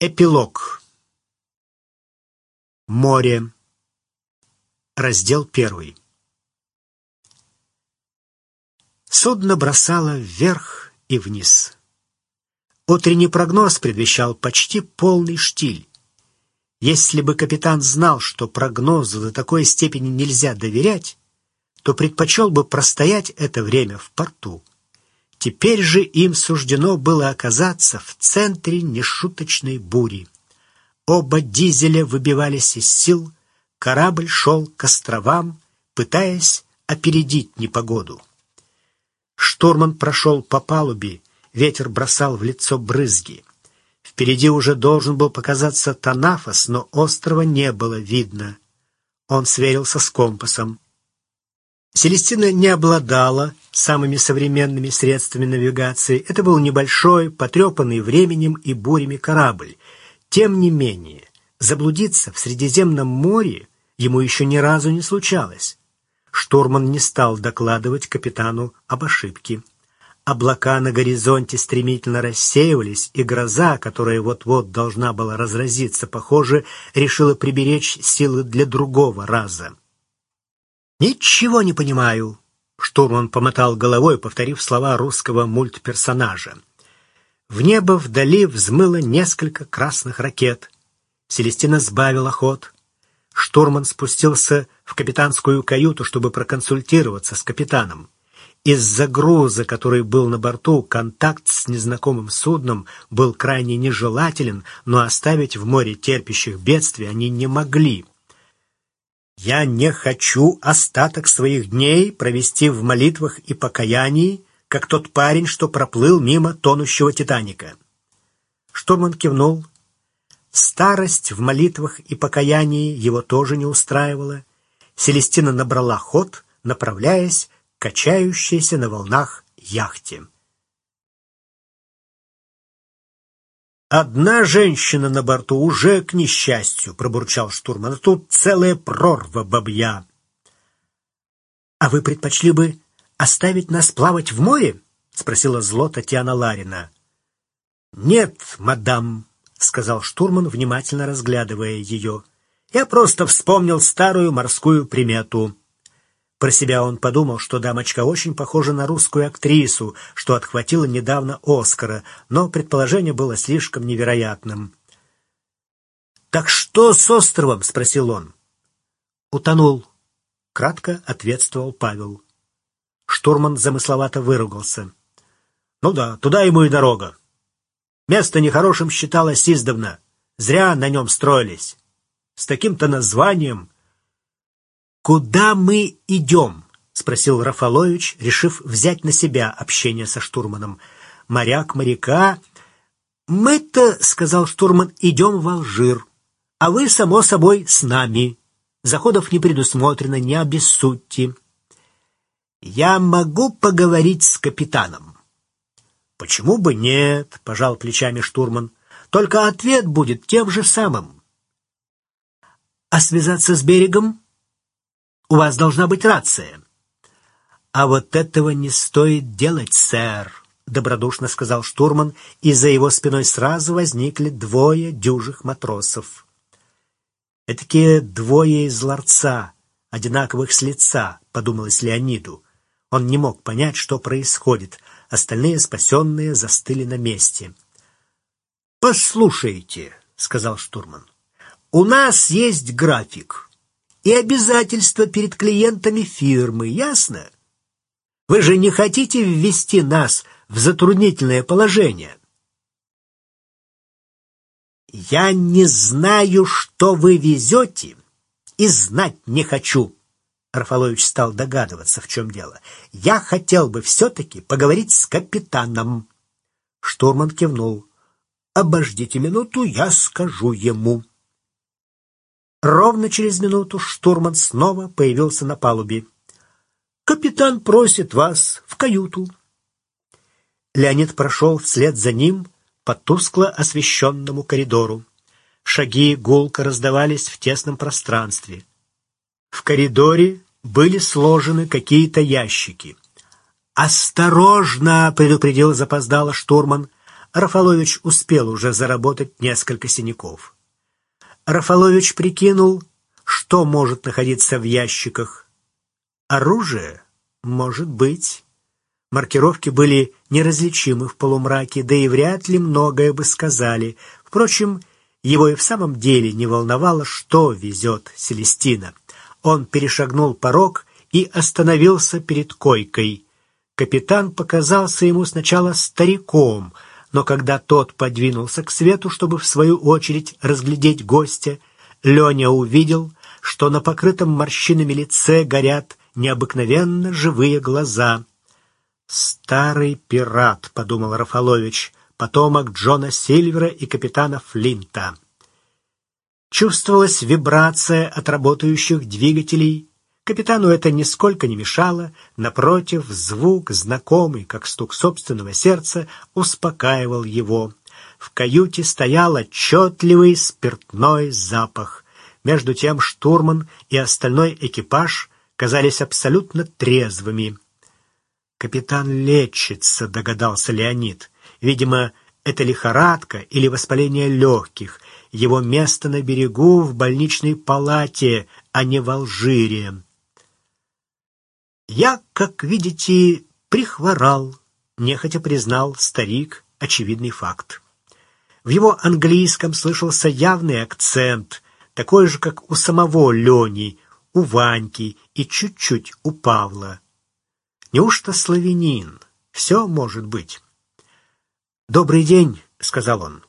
Эпилог. Море. Раздел первый. Судно бросало вверх и вниз. Утренний прогноз предвещал почти полный штиль. Если бы капитан знал, что прогнозу до такой степени нельзя доверять, то предпочел бы простоять это время в порту. Теперь же им суждено было оказаться в центре нешуточной бури. Оба дизеля выбивались из сил, корабль шел к островам, пытаясь опередить непогоду. Штурман прошел по палубе, ветер бросал в лицо брызги. Впереди уже должен был показаться Танафос, но острова не было видно. Он сверился с компасом. Селестина не обладала самыми современными средствами навигации. Это был небольшой, потрепанный временем и бурями корабль. Тем не менее, заблудиться в Средиземном море ему еще ни разу не случалось. Штурман не стал докладывать капитану об ошибке. Облака на горизонте стремительно рассеивались, и гроза, которая вот-вот должна была разразиться, похоже, решила приберечь силы для другого раза. «Ничего не понимаю», — штурман помотал головой, повторив слова русского мультперсонажа. В небо вдали взмыло несколько красных ракет. Селестина сбавила ход. Штурман спустился в капитанскую каюту, чтобы проконсультироваться с капитаном. Из-за груза, который был на борту, контакт с незнакомым судном был крайне нежелателен, но оставить в море терпящих бедствий они не могли. Я не хочу остаток своих дней провести в молитвах и покаянии, как тот парень, что проплыл мимо тонущего Титаника. Штурман кивнул. Старость в молитвах и покаянии его тоже не устраивала. Селестина набрала ход, направляясь к качающейся на волнах яхте. «Одна женщина на борту уже к несчастью», — пробурчал штурман. «А «Тут целая прорва бабья». «А вы предпочли бы оставить нас плавать в море?» — спросила зло Татьяна Ларина. «Нет, мадам», — сказал штурман, внимательно разглядывая ее. «Я просто вспомнил старую морскую примету». Про себя он подумал, что дамочка очень похожа на русскую актрису, что отхватила недавно Оскара, но предположение было слишком невероятным. «Так что с островом?» — спросил он. «Утонул», — кратко ответствовал Павел. Штурман замысловато выругался. «Ну да, туда ему и дорога. Место нехорошим считалось издавна. Зря на нем строились. С таким-то названием «Куда мы идем?» — спросил Рафалович, решив взять на себя общение со штурманом. «Моряк моряка...» «Мы-то, — сказал штурман, — идем в Алжир, а вы, само собой, с нами. Заходов не предусмотрено, не обессудьте». «Я могу поговорить с капитаном?» «Почему бы нет?» — пожал плечами штурман. «Только ответ будет тем же самым». «А связаться с берегом?» У вас должна быть рация. А вот этого не стоит делать, сэр, добродушно сказал штурман, и за его спиной сразу возникли двое дюжих матросов. Этакие двое из ларца, одинаковых с лица, подумалось Леониду. Он не мог понять, что происходит. Остальные спасенные застыли на месте. «Послушайте», — сказал штурман, — «у нас есть график и обязательства перед клиентами фирмы, ясно? Вы же не хотите ввести нас в затруднительное положение. Я не знаю, что вы везете, и знать не хочу. Рафалович стал догадываться, в чем дело. Я хотел бы все-таки поговорить с капитаном. Штурман кивнул. «Обождите минуту, я скажу ему». Ровно через минуту штурман снова появился на палубе. «Капитан просит вас в каюту». Леонид прошел вслед за ним по тускло освещенному коридору. Шаги гулко раздавались в тесном пространстве. В коридоре были сложены какие-то ящики. «Осторожно!» — предупредил запоздало штурман. Рафалович успел уже заработать несколько синяков. Рафалович прикинул, что может находиться в ящиках. Оружие? Может быть. Маркировки были неразличимы в полумраке, да и вряд ли многое бы сказали. Впрочем, его и в самом деле не волновало, что везет Селестина. Он перешагнул порог и остановился перед койкой. Капитан показался ему сначала стариком, но когда тот подвинулся к свету, чтобы в свою очередь разглядеть гостя, Леня увидел, что на покрытом морщинами лице горят необыкновенно живые глаза. «Старый пират», — подумал Рафалович, — потомок Джона Сильвера и капитана Флинта. Чувствовалась вибрация от работающих двигателей, Капитану это нисколько не мешало, напротив, звук, знакомый, как стук собственного сердца, успокаивал его. В каюте стоял отчетливый спиртной запах. Между тем штурман и остальной экипаж казались абсолютно трезвыми. «Капитан лечится», — догадался Леонид. «Видимо, это лихорадка или воспаление легких. Его место на берегу в больничной палате, а не в Алжире». «Я, как видите, прихворал», — нехотя признал старик очевидный факт. В его английском слышался явный акцент, такой же, как у самого Лени, у Ваньки и чуть-чуть у Павла. Неужто славянин? Все может быть. «Добрый день», — сказал он.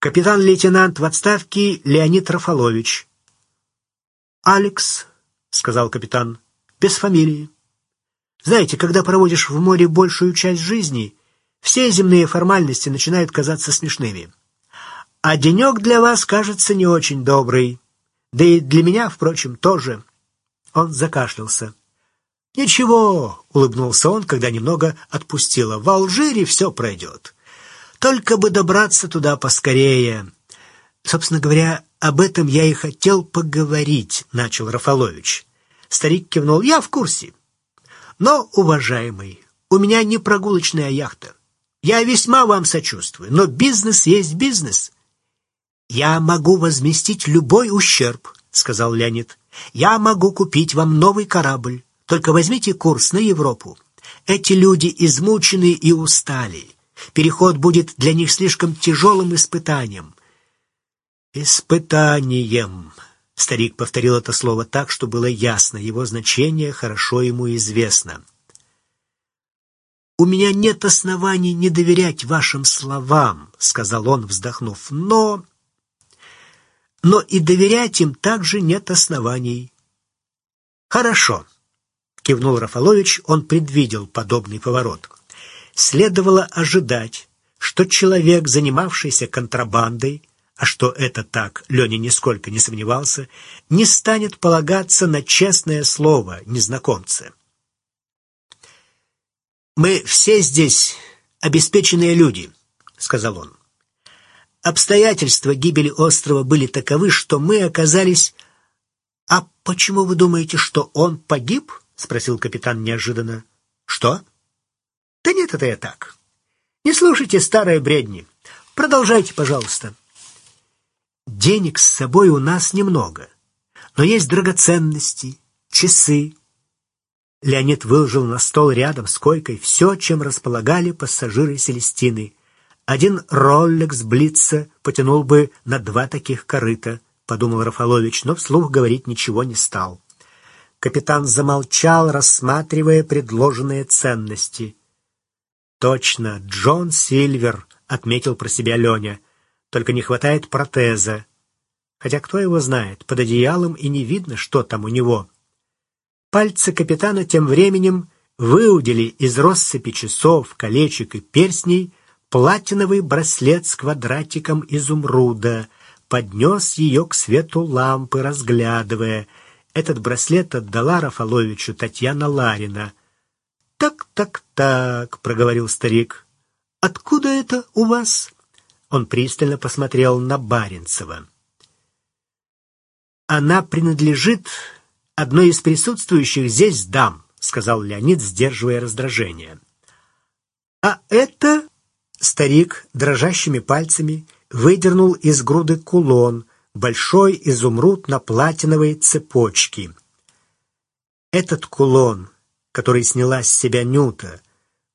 «Капитан-лейтенант в отставке Леонид Рафалович». «Алекс», — сказал капитан, — «без фамилии». Знаете, когда проводишь в море большую часть жизни, все земные формальности начинают казаться смешными. А денек для вас кажется не очень добрый. Да и для меня, впрочем, тоже. Он закашлялся. «Ничего», — улыбнулся он, когда немного отпустило. «В Алжире все пройдет. Только бы добраться туда поскорее». «Собственно говоря, об этом я и хотел поговорить», — начал Рафалович. Старик кивнул. «Я в курсе. Но, уважаемый, у меня не прогулочная яхта. Я весьма вам сочувствую, но бизнес есть бизнес. Я могу возместить любой ущерб, сказал Леонид. Я могу купить вам новый корабль. Только возьмите курс на Европу. Эти люди измучены и устали. Переход будет для них слишком тяжелым испытанием. Испытанием, Старик повторил это слово так, что было ясно, его значение хорошо ему известно. «У меня нет оснований не доверять вашим словам», — сказал он, вздохнув, — «но...» «Но и доверять им также нет оснований». «Хорошо», — кивнул Рафалович, он предвидел подобный поворот. «Следовало ожидать, что человек, занимавшийся контрабандой, а что это так, Леня нисколько не сомневался, не станет полагаться на честное слово незнакомца. «Мы все здесь обеспеченные люди», — сказал он. «Обстоятельства гибели острова были таковы, что мы оказались...» «А почему вы думаете, что он погиб?» — спросил капитан неожиданно. «Что?» «Да нет, это я так. Не слушайте старые бредни. Продолжайте, пожалуйста». Денег с собой у нас немного, но есть драгоценности, часы. Леонид выложил на стол рядом с койкой все, чем располагали пассажиры Селестины. Один роллекс Блица потянул бы на два таких корыта, подумал Рафалович, но вслух говорить ничего не стал. Капитан замолчал, рассматривая предложенные ценности. «Точно, Джон Сильвер», — отметил про себя Леня. Только не хватает протеза. Хотя кто его знает, под одеялом и не видно, что там у него. Пальцы капитана тем временем выудили из россыпи часов, колечек и перстней платиновый браслет с квадратиком изумруда, поднес ее к свету лампы, разглядывая. Этот браслет отдала Рафаловичу Татьяна Ларина. «Так, так, так», — проговорил старик. «Откуда это у вас?» Он пристально посмотрел на Баренцева. «Она принадлежит одной из присутствующих здесь дам», — сказал Леонид, сдерживая раздражение. «А это...» — Старик дрожащими пальцами выдернул из груды кулон, большой изумруд на платиновой цепочке. Этот кулон, который сняла с себя Нюта,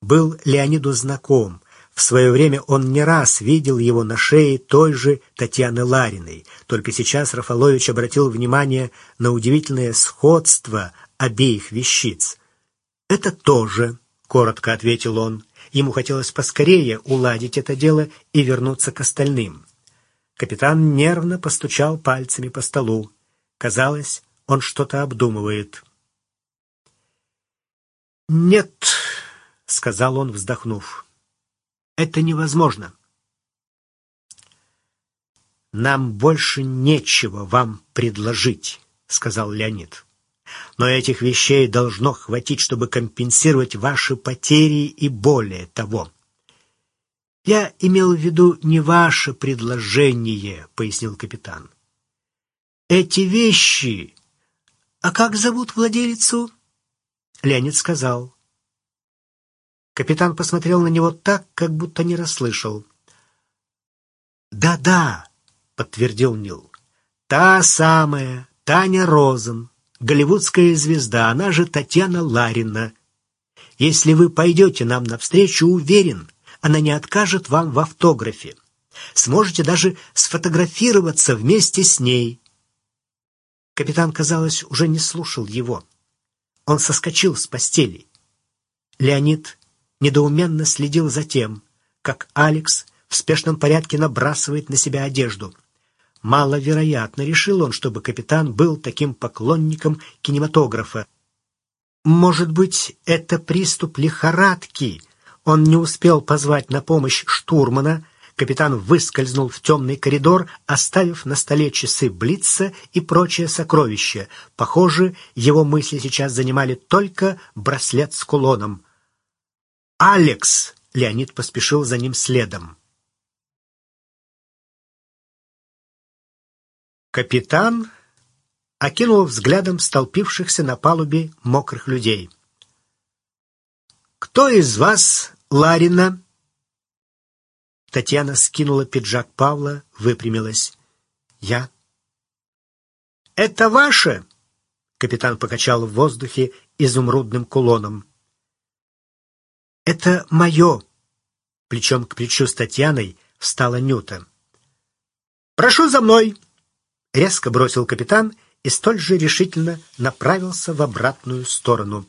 был Леониду знаком. В свое время он не раз видел его на шее той же Татьяны Лариной. Только сейчас Рафалович обратил внимание на удивительное сходство обеих вещиц. «Это тоже», — коротко ответил он. Ему хотелось поскорее уладить это дело и вернуться к остальным. Капитан нервно постучал пальцами по столу. Казалось, он что-то обдумывает. «Нет», — сказал он, вздохнув, — «это невозможно». «Нам больше нечего вам предложить», — сказал Леонид. «Но этих вещей должно хватить, чтобы компенсировать ваши потери и более того». «Я имел в виду не ваше предложение», — пояснил капитан. «Эти вещи... А как зовут владелицу?» Леонид сказал. Капитан посмотрел на него так, как будто не расслышал. «Да-да», — подтвердил Нил, — «та самая Таня Розен, голливудская звезда, она же Татьяна Ларина. Если вы пойдете нам навстречу, уверен, она не откажет вам в автографе. Сможете даже сфотографироваться вместе с ней». Капитан, казалось, уже не слушал его. Он соскочил с постели. Леонид недоуменно следил за тем, как Алекс в спешном порядке набрасывает на себя одежду. Маловероятно, решил он, чтобы капитан был таким поклонником кинематографа. Может быть, это приступ лихорадки? Он не успел позвать на помощь штурмана, Капитан выскользнул в темный коридор, оставив на столе часы Блица и прочие сокровища. Похоже, его мысли сейчас занимали только браслет с кулоном. «Алекс!» — Леонид поспешил за ним следом. Капитан окинул взглядом столпившихся на палубе мокрых людей. «Кто из вас Ларина?» Татьяна скинула пиджак Павла, выпрямилась. «Я?» «Это ваше?» Капитан покачал в воздухе изумрудным кулоном. «Это мое!» Плечом к плечу с Татьяной встала Нюта. «Прошу за мной!» Резко бросил капитан и столь же решительно направился в обратную сторону.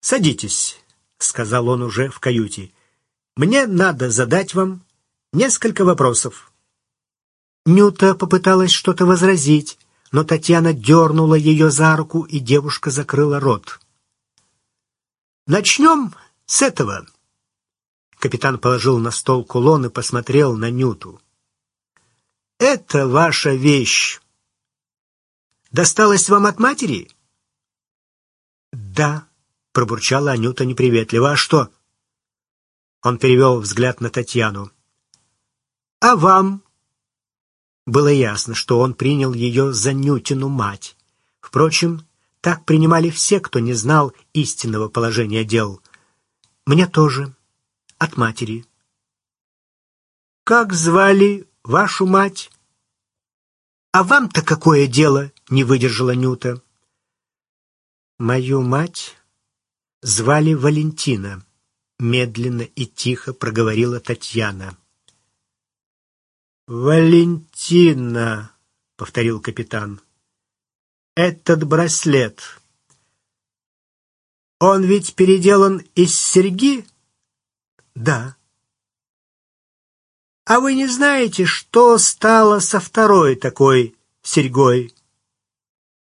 «Садитесь», — сказал он уже в каюте. Мне надо задать вам несколько вопросов». Нюта попыталась что-то возразить, но Татьяна дернула ее за руку, и девушка закрыла рот. «Начнем с этого». Капитан положил на стол кулон и посмотрел на Нюту. «Это ваша вещь. Досталась вам от матери?» «Да», — пробурчала Анюта неприветливо. «А что?» Он перевел взгляд на Татьяну. «А вам?» Было ясно, что он принял ее за Нютину мать. Впрочем, так принимали все, кто не знал истинного положения дел. Мне тоже. От матери. «Как звали вашу мать?» «А вам-то какое дело?» — не выдержала Нюта. «Мою мать звали Валентина», медленно и тихо проговорила Татьяна. «Валентина», — повторил капитан, — «этот браслет, он ведь переделан из серьги?» «Да». «А вы не знаете, что стало со второй такой серьгой?»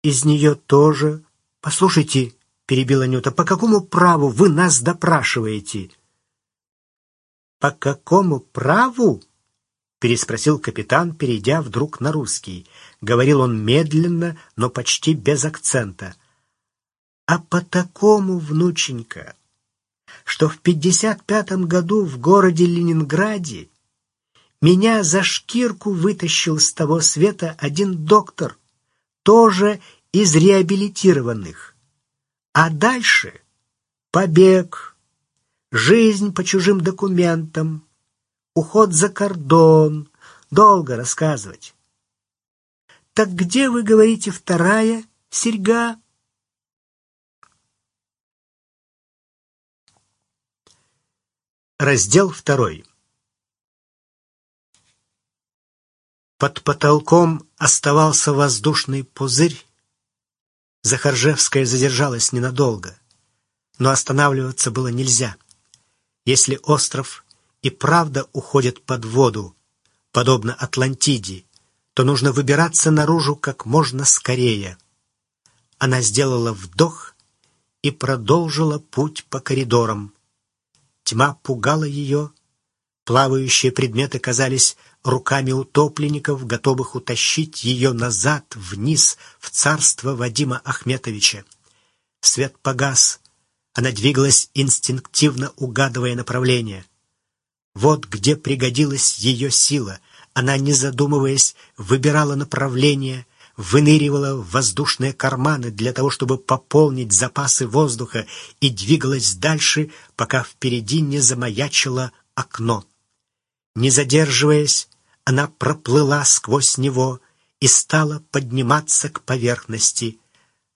«Из нее тоже...» «Послушайте, перебила Нюта. «По какому праву вы нас допрашиваете?» «По какому праву?» — переспросил капитан, перейдя вдруг на русский. Говорил он медленно, но почти без акцента. «А по такому, внученька, что в пятьдесят пятом году в городе Ленинграде меня за шкирку вытащил с того света один доктор, тоже из реабилитированных. А дальше побег, жизнь по чужим документам, уход за кордон. Долго рассказывать. Так где, вы говорите, вторая серьга? Раздел второй. Под потолком оставался воздушный пузырь. Захаржевская задержалась ненадолго, но останавливаться было нельзя. Если остров и правда уходит под воду, подобно Атлантиде, то нужно выбираться наружу как можно скорее. Она сделала вдох и продолжила путь по коридорам. Тьма пугала ее, плавающие предметы казались руками утопленников, готовых утащить ее назад, вниз, в царство Вадима Ахметовича. Свет погас, она двигалась инстинктивно, угадывая направление. Вот где пригодилась ее сила. Она, не задумываясь, выбирала направление, выныривала в воздушные карманы для того, чтобы пополнить запасы воздуха и двигалась дальше, пока впереди не замаячило окно. Не задерживаясь, она проплыла сквозь него и стала подниматься к поверхности.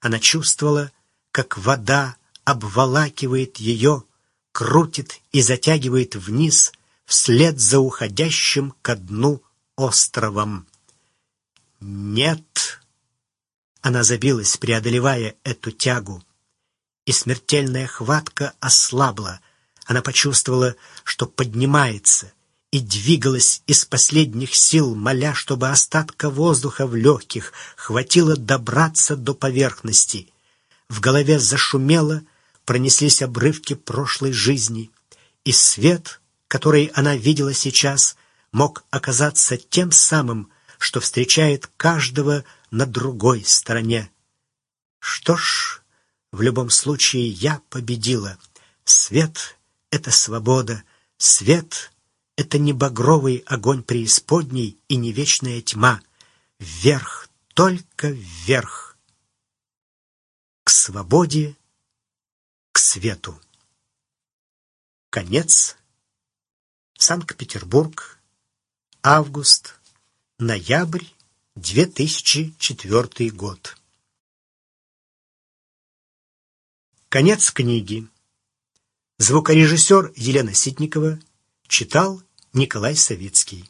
Она чувствовала, как вода обволакивает ее, крутит и затягивает вниз вслед за уходящим ко дну островом. «Нет!» Она забилась, преодолевая эту тягу, и смертельная хватка ослабла. Она почувствовала, что поднимается, и двигалась из последних сил, моля, чтобы остатка воздуха в легких хватило добраться до поверхности. В голове зашумело, пронеслись обрывки прошлой жизни, и свет, который она видела сейчас, мог оказаться тем самым, что встречает каждого на другой стороне. Что ж, в любом случае я победила. Свет — это свобода, свет — это не багровый огонь преисподней и не вечная тьма. Вверх, только вверх. К свободе к свету. Конец. Санкт-Петербург. Август. Ноябрь 2004 год. Конец книги. Звукорежиссер Елена Ситникова читал Николай Савицкий.